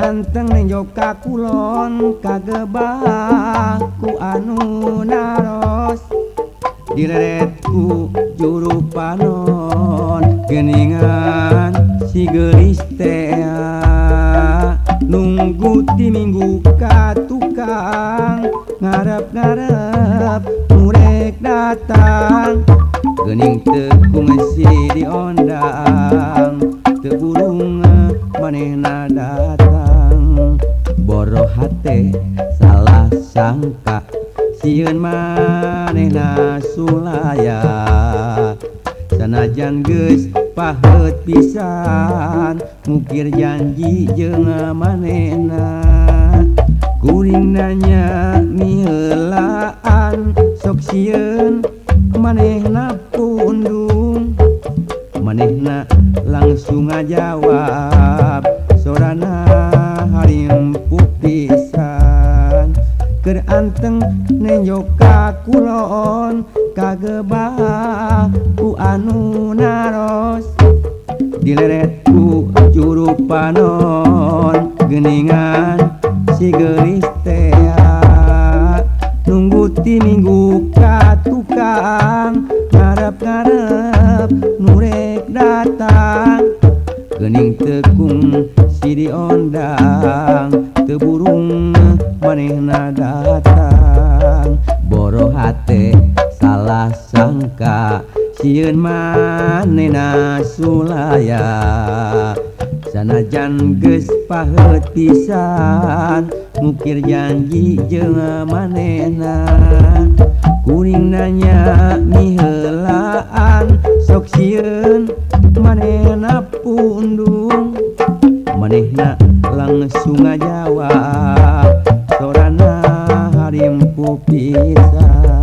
anteng joka kulon kagebaku anu naros. Diretku juru panon geningan tea. Nunggu di minggu ka tukang ngarep-ngarep murek datang. Gening tekung si di hati salah sangka. Siun manehna sulaya. Sanajan geus pahet pisan mukir janji jeung manehna kuring nanya mihelaan sok sieun manehna pundung. Manehna langsung ngajawab anteng nenyo kakulon kagebah ku anu naros. Dileretku juru panon geningan si gelis nunggu timinggu ka tukang ngarep-ngarep nurek datang. Gening tekung si diondang teburung manehna datang. Boro hate salah sangka sieun manehna sulaya. Sanajan geus pahet pisan mukir janji jeung manehna. Kuring nanya mihelaan sok sieun manehna pundung. Manehna Kang Sungai Jawa Sorana Harim pisan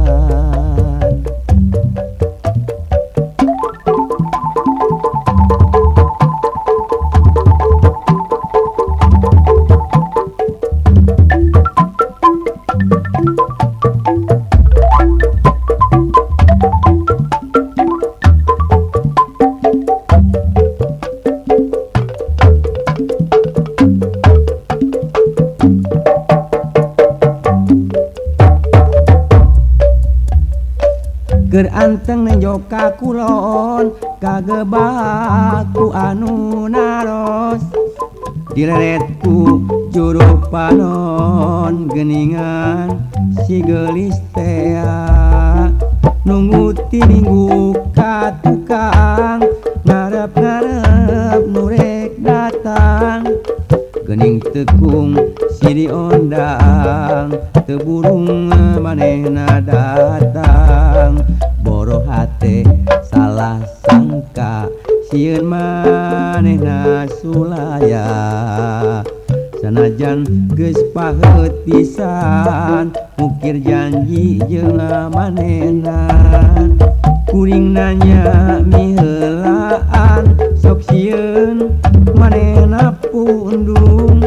anteng nejoka kulon kagebaku anu naros. Direretku juru panon geningan sigelistea nunggu timinggu ka tukang ngarep-ngarep nurek datang. Gening tekung si ondang teburung manehna datang. siun manehna Sulaya sanajan geus paheut pisan mukir janji jeung manehna kuring nanya miheulaan sok sieun manehna pundung.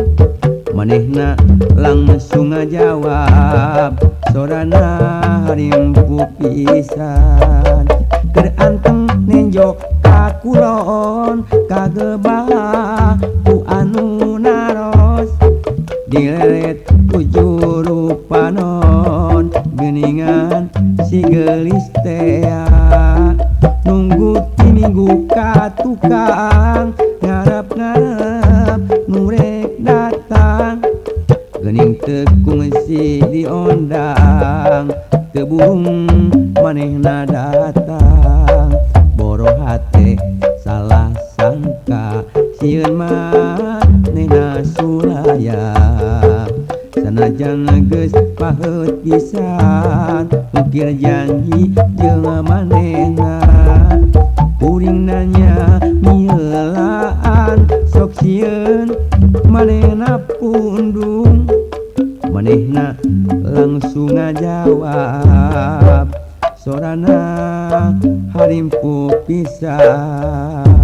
Manehna langsung ngajawab sorana harim pisan. Keur anteng nenjok kulon kagebah ku anu naros. Dileret ku juru panon geningan si gelis tea. Nunggu timinggu katukang ngarep ngarep nurek datang. Gening tekung si diondang kebung manehna datang. morohati salah sangka Sirmanna Suraya. Sanajan geus paheut pisan ukir janji jeung manehna. Kuring nanya milaan sok sieun manehna pundung. Manehna langsung ngajawab sorana harimpu pisah